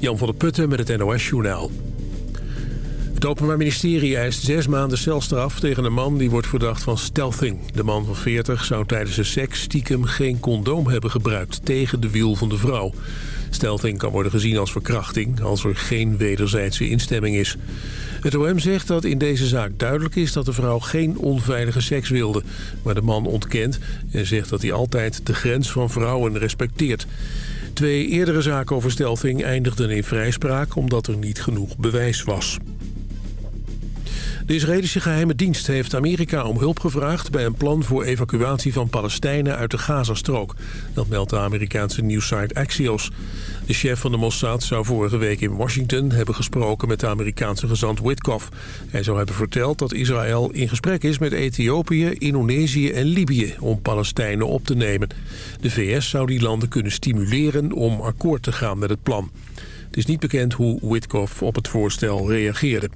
Jan van der Putten met het NOS-journaal. Het Openbaar Ministerie eist zes maanden celstraf tegen een man die wordt verdacht van stealthing. De man van 40 zou tijdens de seks stiekem geen condoom hebben gebruikt tegen de wiel van de vrouw. Stealthing kan worden gezien als verkrachting als er geen wederzijdse instemming is. Het OM zegt dat in deze zaak duidelijk is dat de vrouw geen onveilige seks wilde. Maar de man ontkent en zegt dat hij altijd de grens van vrouwen respecteert. Twee eerdere zaken over stealthing eindigden in vrijspraak omdat er niet genoeg bewijs was. De Israëlische geheime dienst heeft Amerika om hulp gevraagd... bij een plan voor evacuatie van Palestijnen uit de Gazastrook. Dat meldt de Amerikaanse nieuwsite Axios. De chef van de Mossad zou vorige week in Washington hebben gesproken... met de Amerikaanse gezant Witkoff. Hij zou hebben verteld dat Israël in gesprek is met Ethiopië, Indonesië en Libië... om Palestijnen op te nemen. De VS zou die landen kunnen stimuleren om akkoord te gaan met het plan. Het is niet bekend hoe Witkoff op het voorstel reageerde.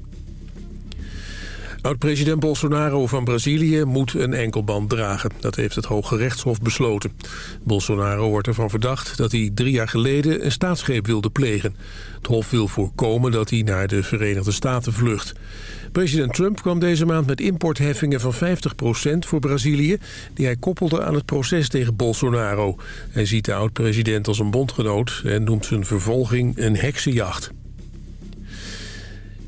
Oud-president Bolsonaro van Brazilië moet een enkelband dragen. Dat heeft het Hoge Rechtshof besloten. Bolsonaro wordt ervan verdacht dat hij drie jaar geleden een staatsgreep wilde plegen. Het Hof wil voorkomen dat hij naar de Verenigde Staten vlucht. President Trump kwam deze maand met importheffingen van 50% voor Brazilië... die hij koppelde aan het proces tegen Bolsonaro. Hij ziet de oud-president als een bondgenoot en noemt zijn vervolging een heksenjacht.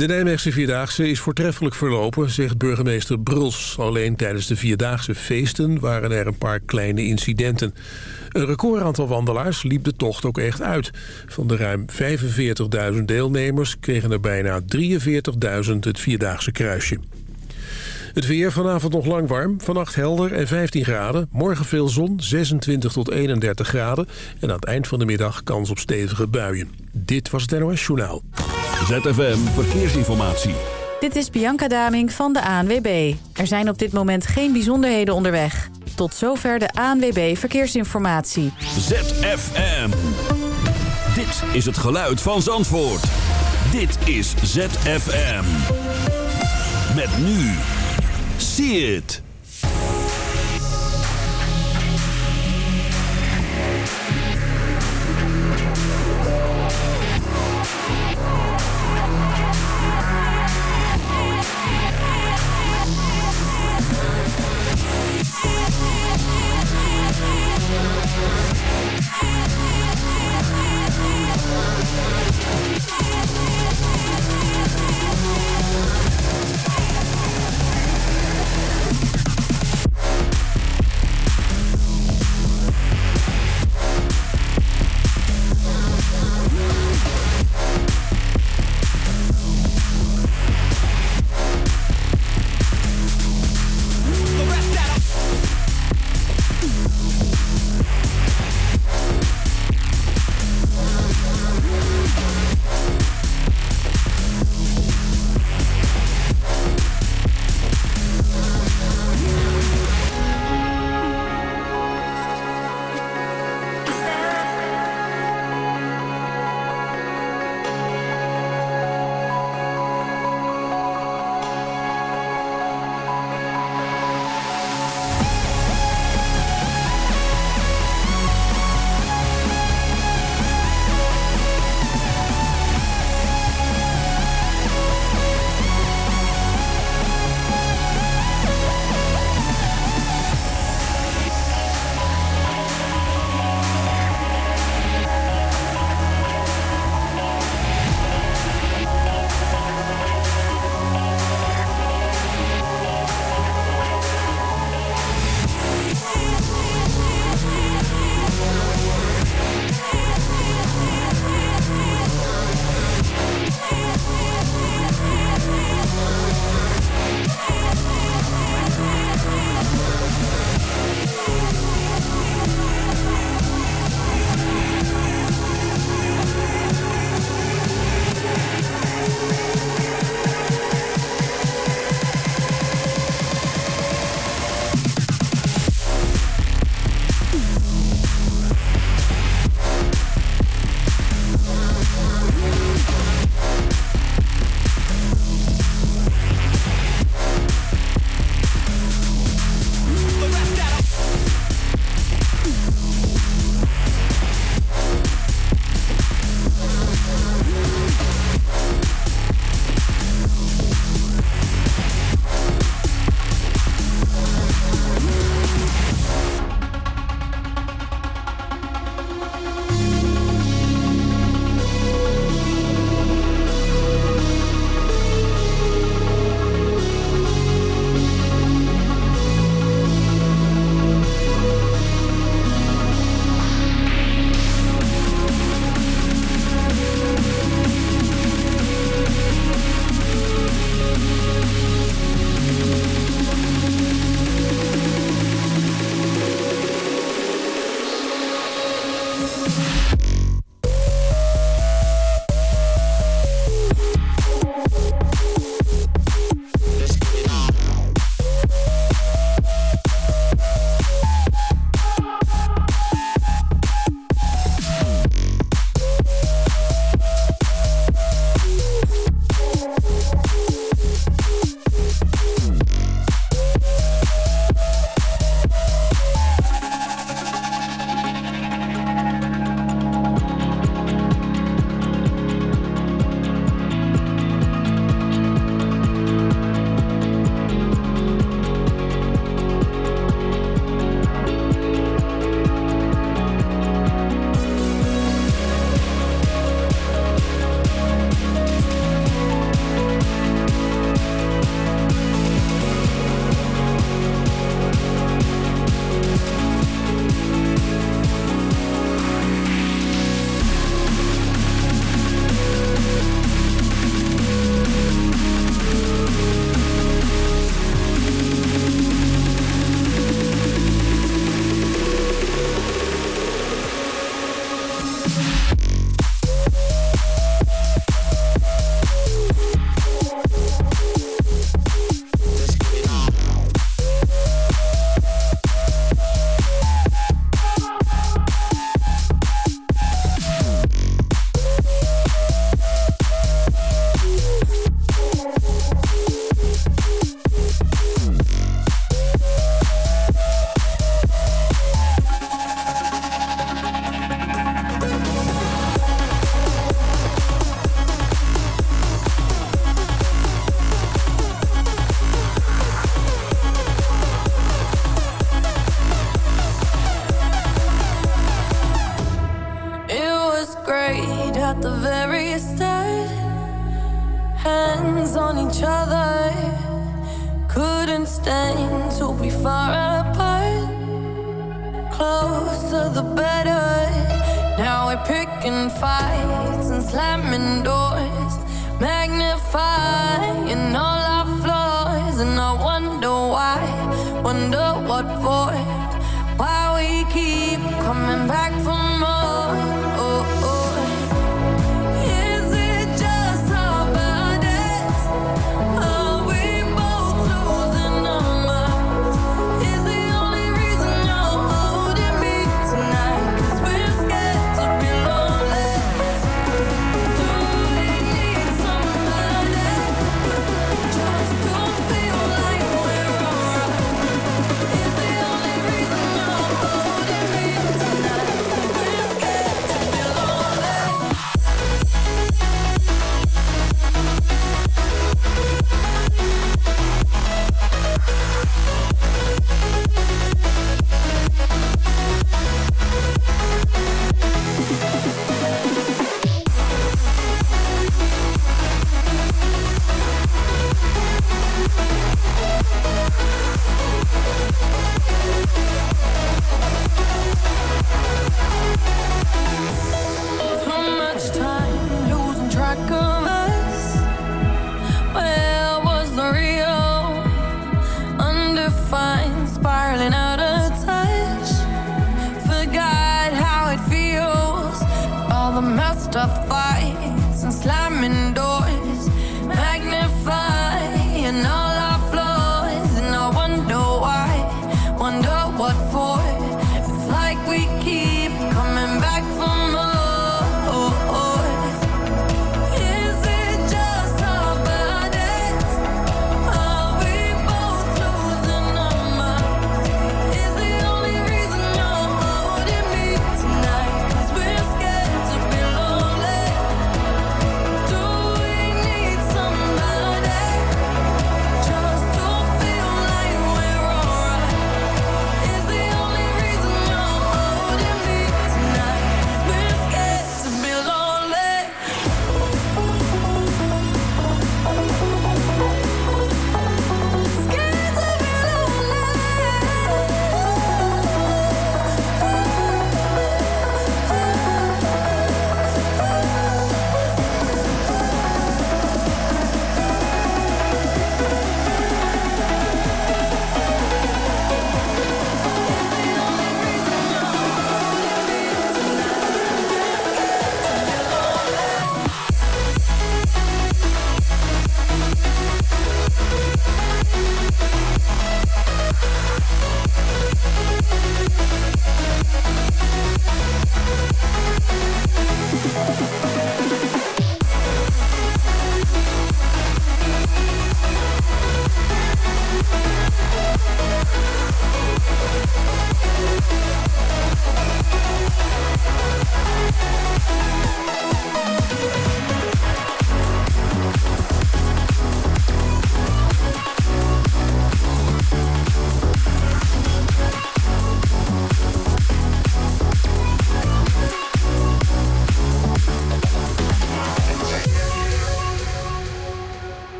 De Nijmeegse Vierdaagse is voortreffelijk verlopen, zegt burgemeester Bruls. Alleen tijdens de Vierdaagse feesten waren er een paar kleine incidenten. Een recordaantal wandelaars liep de tocht ook echt uit. Van de ruim 45.000 deelnemers kregen er bijna 43.000 het Vierdaagse kruisje. Het weer vanavond nog lang warm. Vannacht helder en 15 graden. Morgen veel zon, 26 tot 31 graden. En aan het eind van de middag kans op stevige buien. Dit was het NOS Journaal. ZFM Verkeersinformatie. Dit is Bianca Daming van de ANWB. Er zijn op dit moment geen bijzonderheden onderweg. Tot zover de ANWB Verkeersinformatie. ZFM. Dit is het geluid van Zandvoort. Dit is ZFM. Met nu. See it.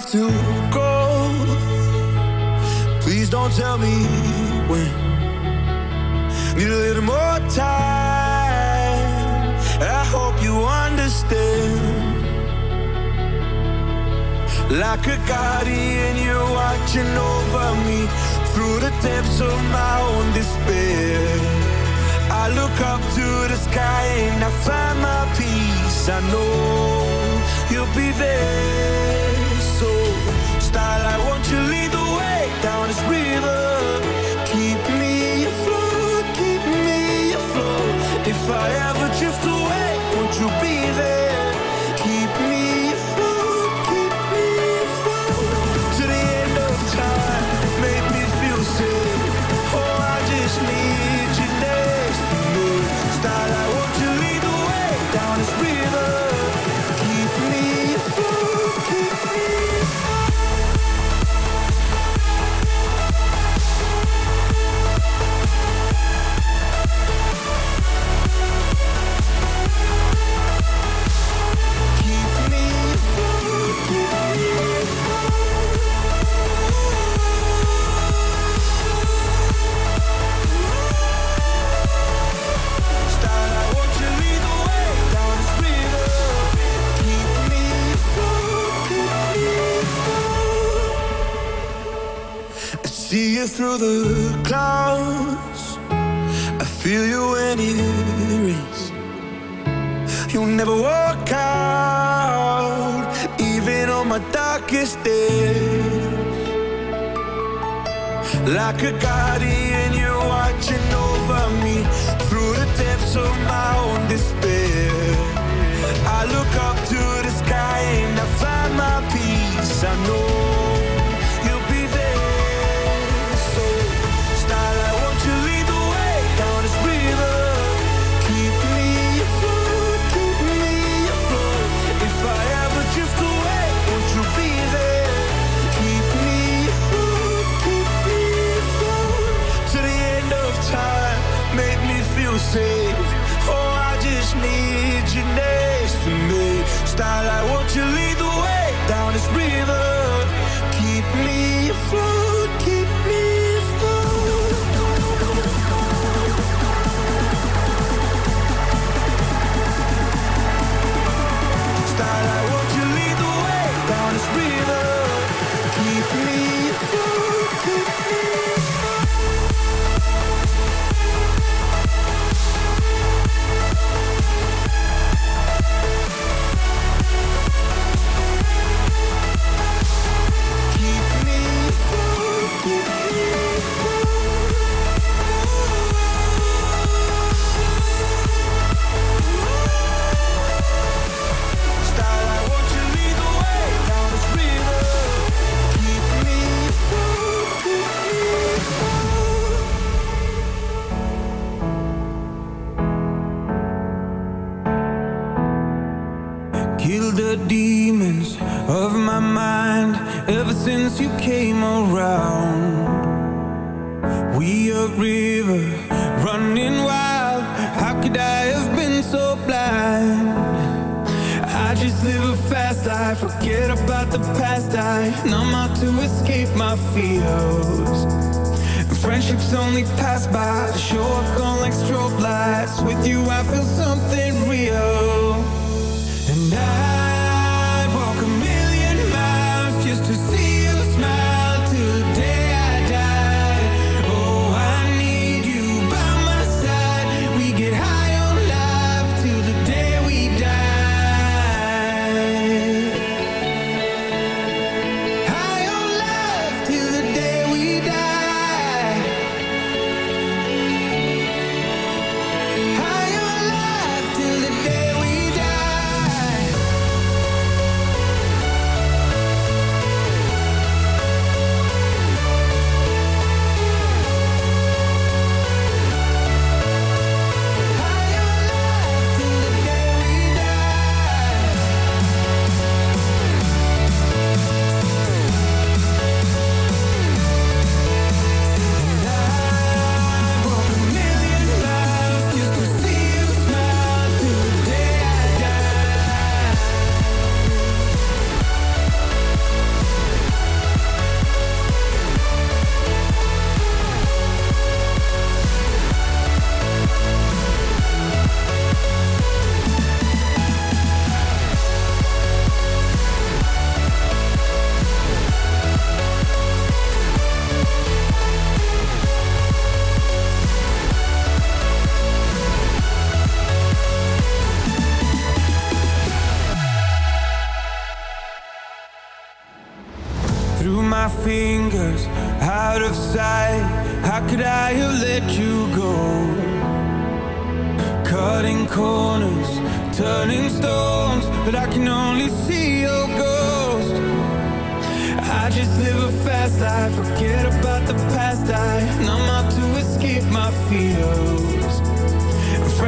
have to go. Please don't tell me when. Need a little more time. I hope you understand. Like a guardian you're watching over me Through the depths of my own despair. I look up to the sky and I find my peace. I know you'll be there starlight, won't you lead the way down this river? Keep me afloat, keep me afloat. If I ever drift away, won't you be there? you through the clouds. I feel you when it rains. You'll never walk out, even on my darkest days. Like a guardian, you're watching over me through the depths of my own despair. I look up to the sky and I find my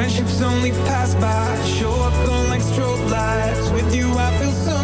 friendships only pass by. Show up gone like strobe lights. With you I feel so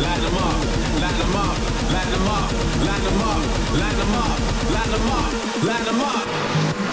light them up, light them up, light them up, light them up, light them up, light up, light up.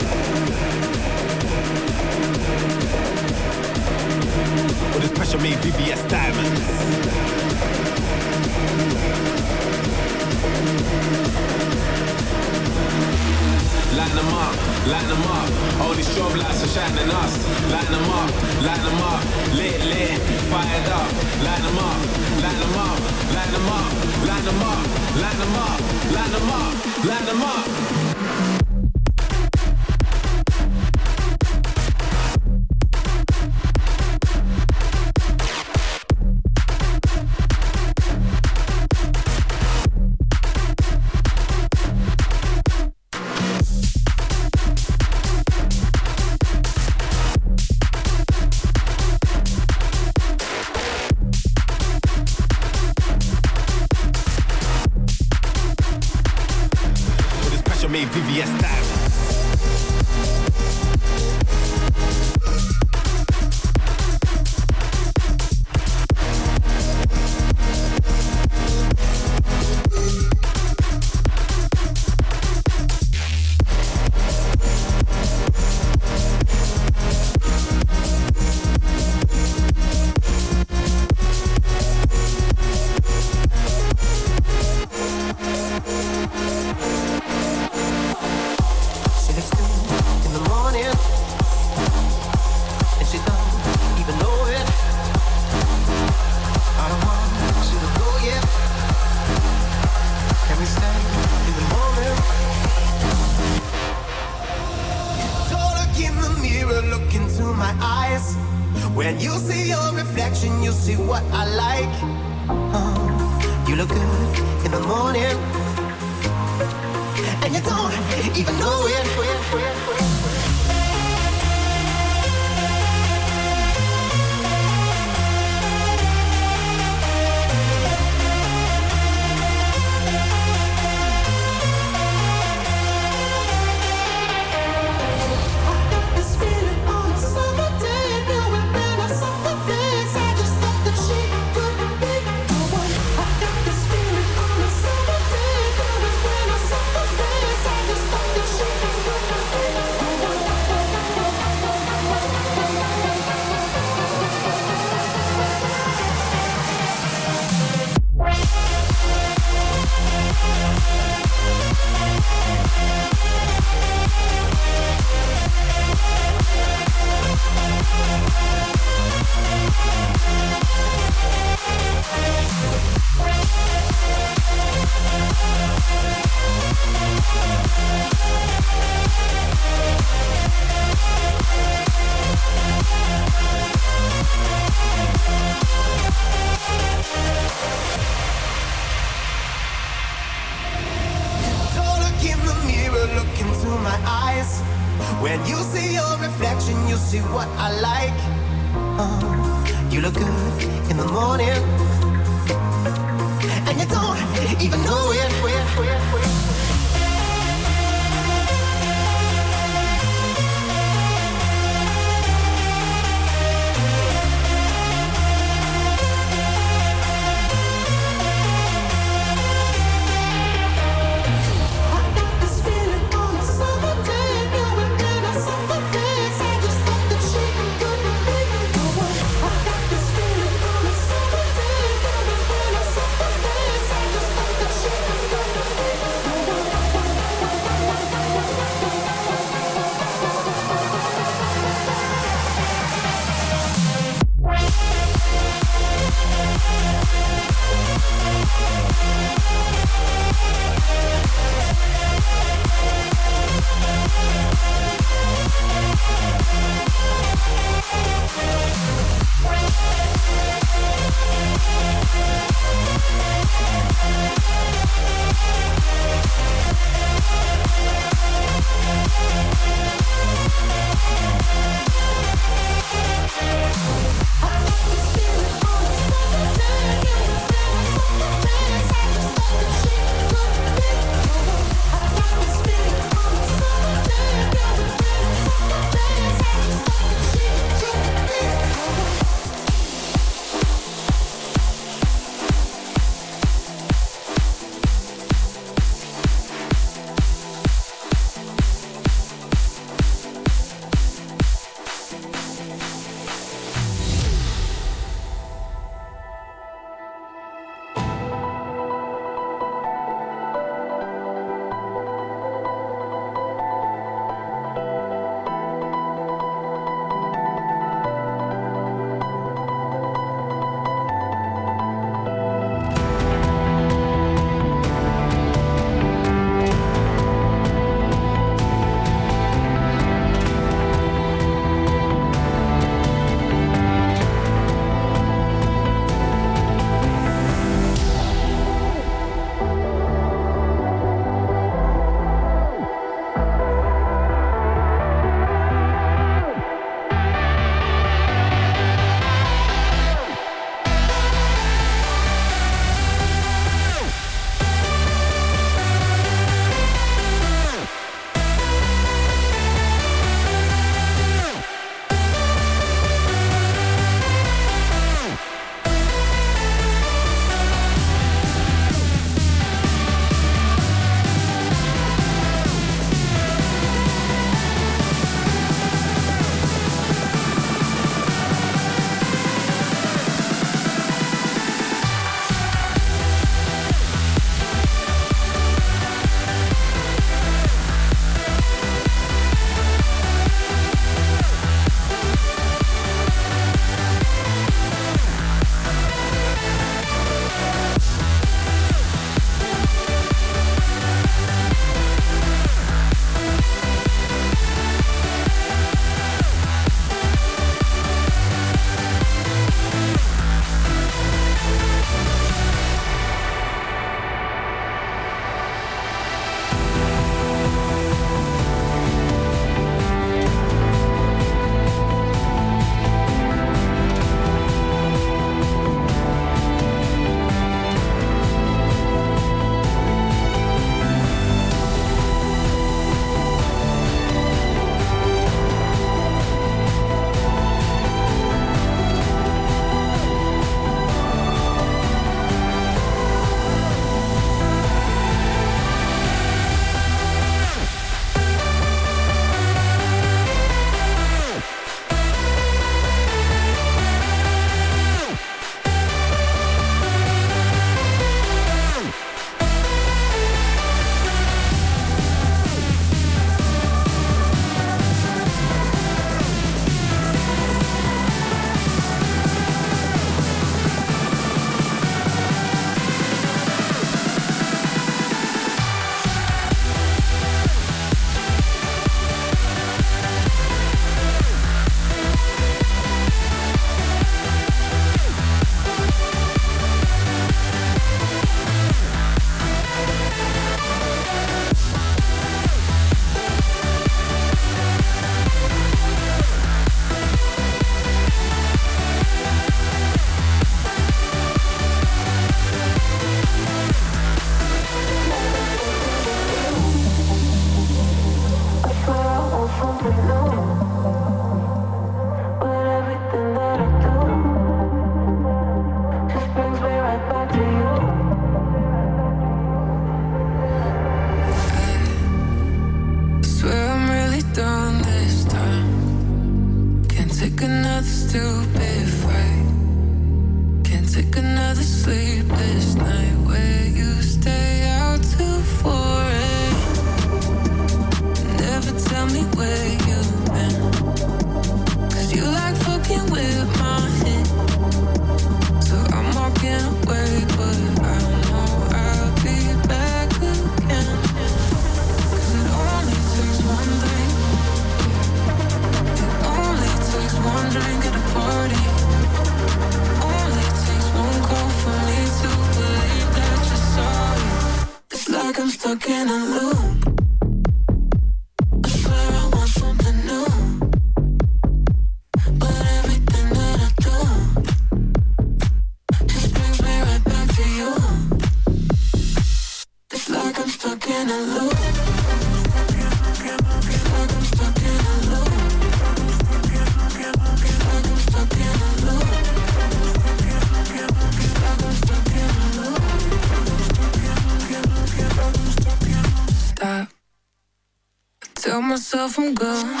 van I'm